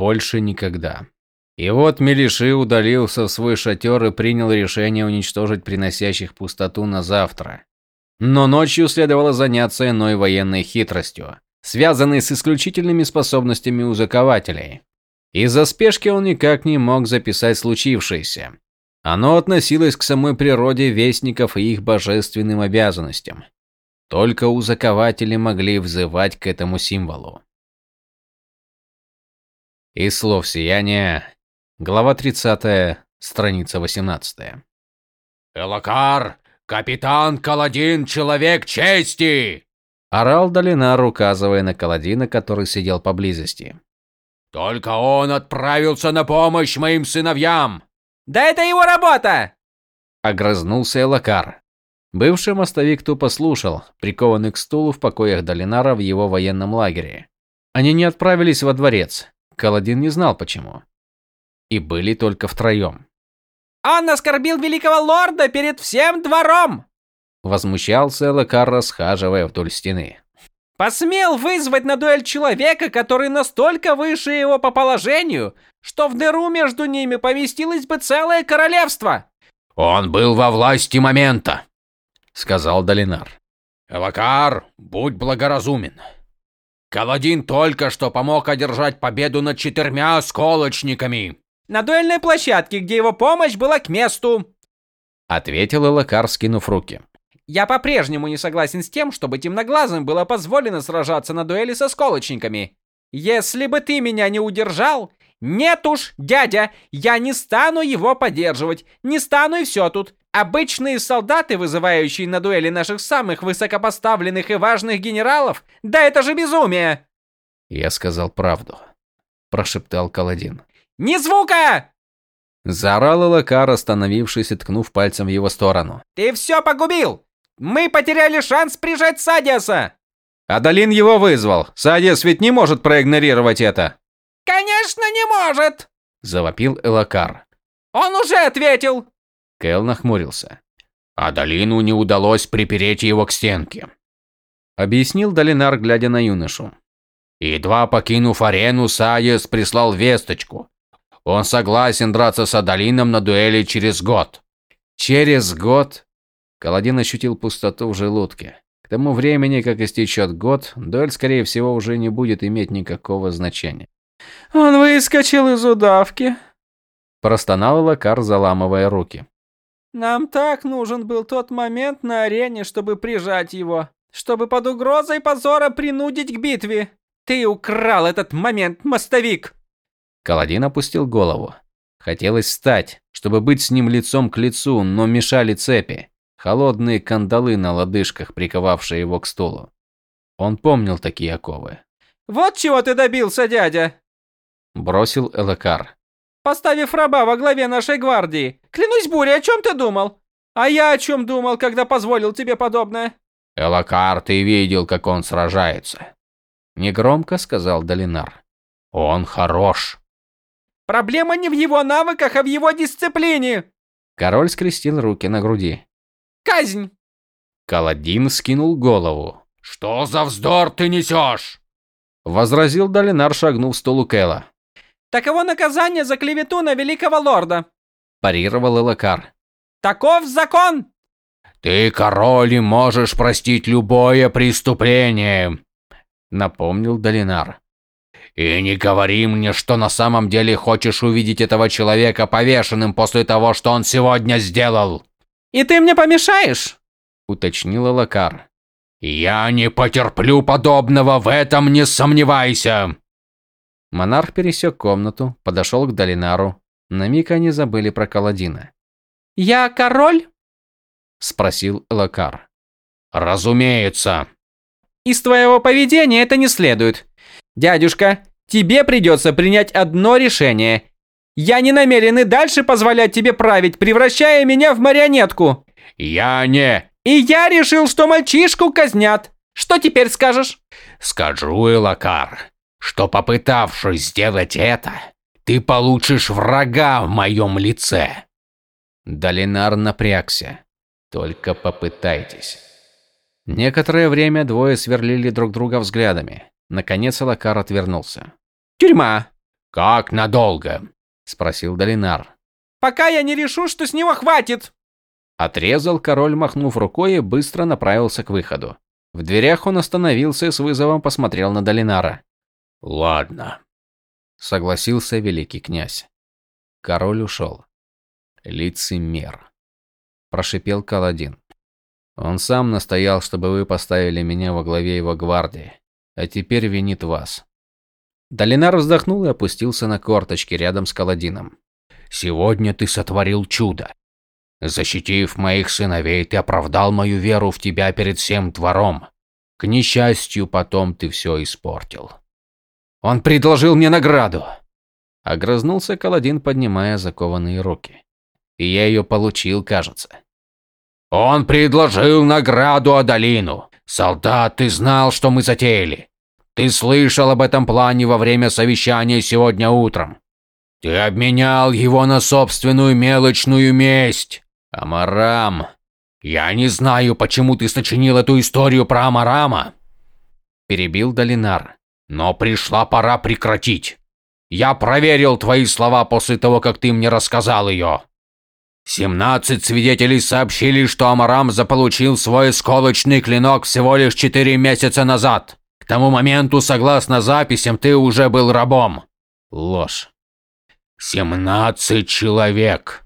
больше никогда. И вот Мелиши удалился в свой шатер и принял решение уничтожить приносящих пустоту на завтра. Но ночью следовало заняться иной военной хитростью, связанной с исключительными способностями узакователей. Из-за спешки он никак не мог записать случившееся. Оно относилось к самой природе вестников и их божественным обязанностям. Только узакователи могли взывать к этому символу. Из слов сияния, глава 30, страница 18. «Элакар, капитан Каладин, человек чести!» Орал Долинар, указывая на Каладина, который сидел поблизости. «Только он отправился на помощь моим сыновьям!» «Да это его работа!» Огрызнулся Элакар. Бывший мостовик тупо слушал, прикованный к стулу в покоях Долинара в его военном лагере. Они не отправились во дворец. Каладин не знал почему. И были только втроем. «Он оскорбил великого лорда перед всем двором!» Возмущался Элакар, расхаживая вдоль стены. «Посмел вызвать на дуэль человека, который настолько выше его по положению, что в дыру между ними поместилось бы целое королевство!» «Он был во власти момента!» — сказал Долинар. «Элакар, будь благоразумен. Каладин только что помог одержать победу над четырьмя сколочниками!» «На дуэльной площадке, где его помощь была к месту!» — ответил Элакар, скинув руки. Я по-прежнему не согласен с тем, чтобы темноглазым было позволено сражаться на дуэли со сколочниками. Если бы ты меня не удержал... Нет уж, дядя, я не стану его поддерживать. Не стану и все тут. Обычные солдаты, вызывающие на дуэли наших самых высокопоставленных и важных генералов? Да это же безумие! Я сказал правду, прошептал Каладин. Ни звука! Заорал Элакар, остановившись и ткнув пальцем в его сторону. Ты все погубил! Мы потеряли шанс прижать Садиаса! Адалин его вызвал. Садиас ведь не может проигнорировать это. Конечно, не может, завопил Элакар. Он уже ответил. Кэл нахмурился. А Долину не удалось припереть его к стенке. Объяснил Долинар, глядя на юношу. Едва покинув арену, Саес прислал весточку. Он согласен драться с Адалином на дуэли через год. Через год? Каладин ощутил пустоту в желудке. К тому времени, как истечет год, дуэль, скорее всего, уже не будет иметь никакого значения. «Он выскочил из удавки», – простонал Лакар, заламывая руки. «Нам так нужен был тот момент на арене, чтобы прижать его, чтобы под угрозой позора принудить к битве. Ты украл этот момент, мостовик!» Каладин опустил голову. Хотелось встать, чтобы быть с ним лицом к лицу, но мешали цепи, холодные кандалы на лодыжках, приковавшие его к стулу. Он помнил такие оковы. «Вот чего ты добился, дядя!» Бросил Элакар. «Поставив раба во главе нашей гвардии. Клянусь бурей, о чем ты думал? А я о чем думал, когда позволил тебе подобное?» «Элакар, ты видел, как он сражается?» Негромко сказал Долинар. «Он хорош!» Проблема не в его навыках, а в его дисциплине. Король скрестил руки на груди. Казнь. Каладин скинул голову. Что за вздор ты несешь? Возразил Долинар, шагнув столу Кэла. Таково наказание за клевету на великого лорда. Парировал Элакар. Таков закон. Ты король и можешь простить любое преступление. Напомнил Долинар. И не говори мне, что на самом деле хочешь увидеть этого человека повешенным после того, что он сегодня сделал. И ты мне помешаешь? уточнила Лакар. Я не потерплю подобного, в этом не сомневайся. Монарх пересек комнату, подошел к Долинару. На миг они забыли про Каладина. «Я король?» – спросил Лакар. «Разумеется». «Из твоего поведения это не следует. Дядюшка, тебе придется принять одно решение. Я не намерен и дальше позволять тебе править, превращая меня в марионетку. Я не... И я решил, что мальчишку казнят. Что теперь скажешь? Скажу, Элакар, что попытавшись сделать это, ты получишь врага в моем лице. Долинар напрягся. Только попытайтесь. Некоторое время двое сверлили друг друга взглядами. Наконец Элакар отвернулся. «Тюрьма!» Как надолго? спросил Долинар. Пока я не решу, что с него хватит. Отрезал король, махнув рукой и быстро направился к выходу. В дверях он остановился и с вызовом посмотрел на Долинара. Ладно, согласился великий князь. Король ушел. Лицемер. Прошипел Каладин. Он сам настоял, чтобы вы поставили меня во главе его гвардии, а теперь винит вас. Долинар вздохнул и опустился на корточки рядом с Каладином. Сегодня ты сотворил чудо. Защитив моих сыновей, ты оправдал мою веру в тебя перед всем двором. К несчастью, потом ты все испортил. Он предложил мне награду. Огрызнулся Каладин, поднимая закованные руки. И я ее получил, кажется. Он предложил награду Адалину. Солдат, ты знал, что мы затеяли. Ты слышал об этом плане во время совещания сегодня утром. Ты обменял его на собственную мелочную месть. Амарам. Я не знаю, почему ты сочинил эту историю про Амарама. Перебил Долинар. Но пришла пора прекратить. Я проверил твои слова после того, как ты мне рассказал ее. Семнадцать свидетелей сообщили, что Амарам заполучил свой сколочный клинок всего лишь четыре месяца назад. К тому моменту, согласно записям, ты уже был рабом. Ложь. Семнадцать человек,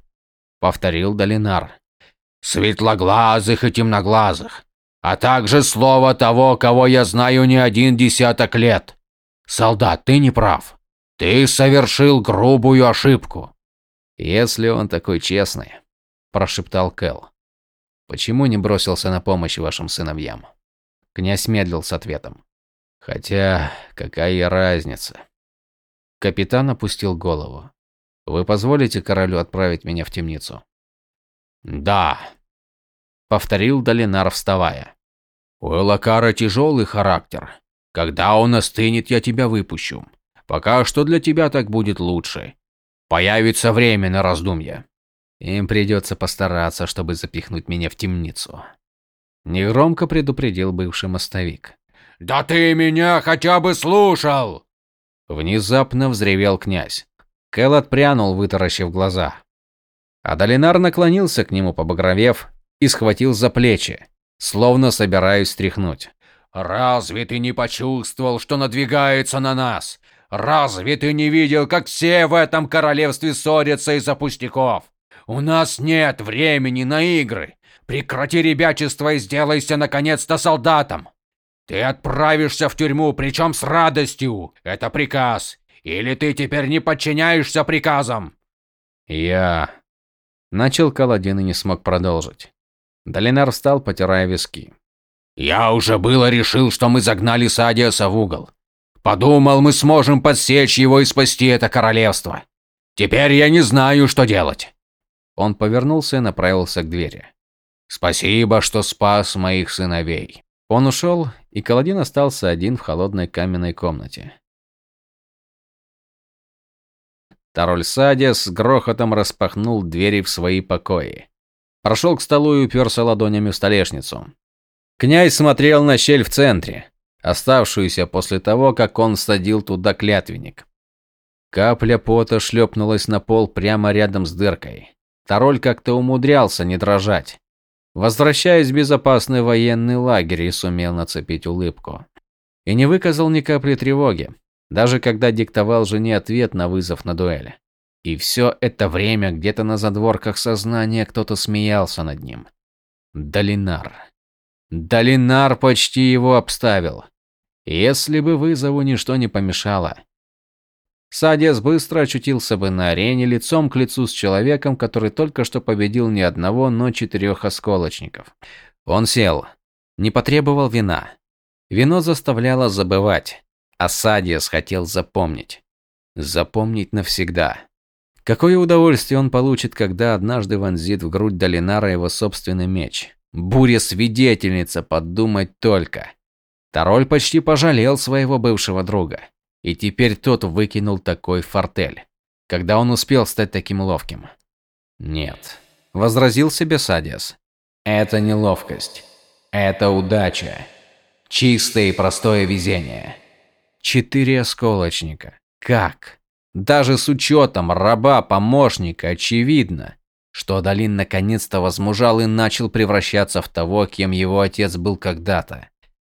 повторил Долинар. Светлоглазых и темноглазых а также слово того, кого я знаю не один десяток лет. Солдат, ты не прав. Ты совершил грубую ошибку. Если он такой честный, прошептал Кэл. Почему не бросился на помощь вашим сыновьям? Князь медлил с ответом. Хотя, какая разница? Капитан опустил голову. Вы позволите королю отправить меня в темницу? Да, повторил Долинар, вставая. У Элакара тяжелый характер. Когда он остынет, я тебя выпущу. Пока что для тебя так будет лучше. Появится время на раздумье. Им придется постараться, чтобы запихнуть меня в темницу. Негромко предупредил бывший мостовик. «Да ты меня хотя бы слушал!» Внезапно взревел князь. Кэл отпрянул, вытаращив глаза. Адалинар наклонился к нему, побагровев, и схватил за плечи, словно собираясь стряхнуть. «Разве ты не почувствовал, что надвигается на нас? Разве ты не видел, как все в этом королевстве ссорятся из-за пустяков? У нас нет времени на игры. Прекрати ребячество и сделайся наконец-то солдатом. Ты отправишься в тюрьму, причем с радостью. Это приказ. Или ты теперь не подчиняешься приказам?» «Я...» Начал Каладин и не смог продолжить. Долинар встал, потирая виски. «Я уже было решил, что мы загнали Садиаса в угол. Подумал, мы сможем подсечь его и спасти это королевство. Теперь я не знаю, что делать». Он повернулся и направился к двери. «Спасибо, что спас моих сыновей». Он ушел, и Каладин остался один в холодной каменной комнате. Тароль Садис с грохотом распахнул двери в свои покои. Прошел к столу и уперся ладонями в столешницу. Князь смотрел на щель в центре, оставшуюся после того, как он садил туда клятвенник. Капля пота шлепнулась на пол прямо рядом с дыркой. Тароль как-то умудрялся не дрожать. Возвращаясь в безопасный военный лагерь и сумел нацепить улыбку. И не выказал ни капли тревоги, даже когда диктовал жене ответ на вызов на дуэль. И все это время где-то на задворках сознания кто-то смеялся над ним. Долинар. Долинар почти его обставил. Если бы вызову ничто не помешало. Садес быстро очутился бы на арене лицом к лицу с человеком, который только что победил не одного, но четырех осколочников. Он сел. Не потребовал вина. Вино заставляло забывать. А Садиас хотел запомнить. Запомнить навсегда. Какое удовольствие он получит, когда однажды вонзит в грудь Долинара его собственный меч. Буря-свидетельница, подумать только. Тароль почти пожалел своего бывшего друга. И теперь тот выкинул такой фортель. Когда он успел стать таким ловким? Нет. Возразил себе Садиас. Это не ловкость. Это удача. Чистое и простое везение. Четыре осколочника. Как? Даже с учетом раба, помощника, очевидно, что Адалин наконец-то возмужал и начал превращаться в того, кем его отец был когда-то.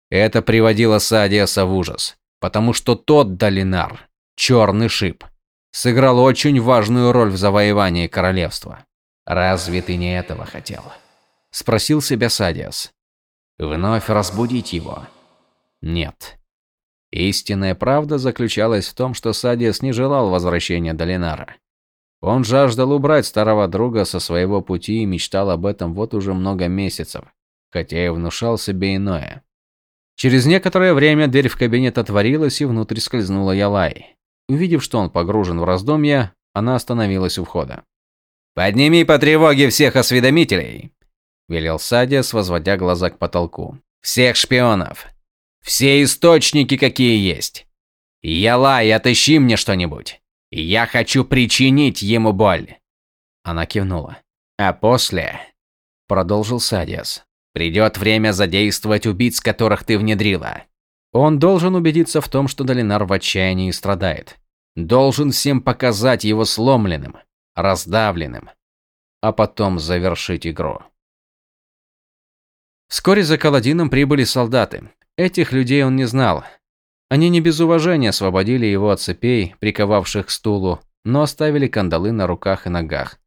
Это приводило Садиаса в ужас, потому что тот Долинар, черный шип, сыграл очень важную роль в завоевании королевства. «Разве ты не этого хотел?» – спросил себя Садиас. «Вновь разбудить его?» «Нет». Истинная правда заключалась в том, что Садиас не желал возвращения Долинара. Он жаждал убрать старого друга со своего пути и мечтал об этом вот уже много месяцев, хотя и внушал себе иное. Через некоторое время дверь в кабинет отворилась, и внутрь скользнула Ялай. Увидев, что он погружен в раздумья, она остановилась у входа. «Подними по тревоге всех осведомителей!» – велел Садиас, возводя глаза к потолку. «Всех шпионов! Все источники, какие есть. Ялай, отыщи мне что-нибудь. Я хочу причинить ему боль. Она кивнула. А после, продолжил Садиас, придет время задействовать убийц, которых ты внедрила. Он должен убедиться в том, что Долинар в отчаянии страдает. Должен всем показать его сломленным, раздавленным, а потом завершить игру. Вскоре за Каладином прибыли солдаты. Этих людей он не знал. Они не без уважения освободили его от цепей, приковавших к стулу, но оставили кандалы на руках и ногах.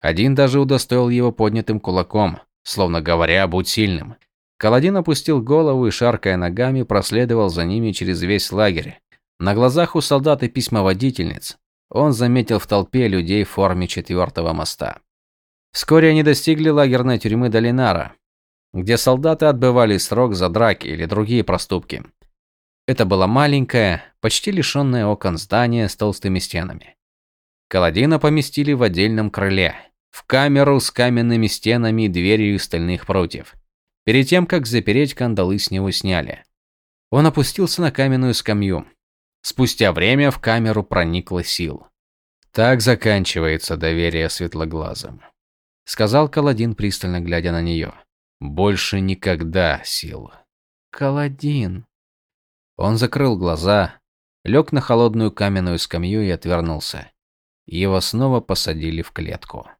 Один даже удостоил его поднятым кулаком, словно говоря «будь сильным». Каладин опустил голову и, шаркая ногами, проследовал за ними через весь лагерь. На глазах у солдат и письмоводительниц он заметил в толпе людей в форме четвертого моста. Вскоре они достигли лагерной тюрьмы Долинара, где солдаты отбывали срок за драки или другие проступки. Это было маленькое, почти лишенное окон здание с толстыми стенами. Каладина поместили в отдельном крыле, в камеру с каменными стенами и дверью из стальных прутьев. Перед тем, как запереть, кандалы с него сняли. Он опустился на каменную скамью. Спустя время в камеру проникла сил. Так заканчивается доверие светлоглазым, сказал Каладин, пристально глядя на нее. Больше никогда, Сил. Каладин. Он закрыл глаза, лег на холодную каменную скамью и отвернулся. Его снова посадили в клетку.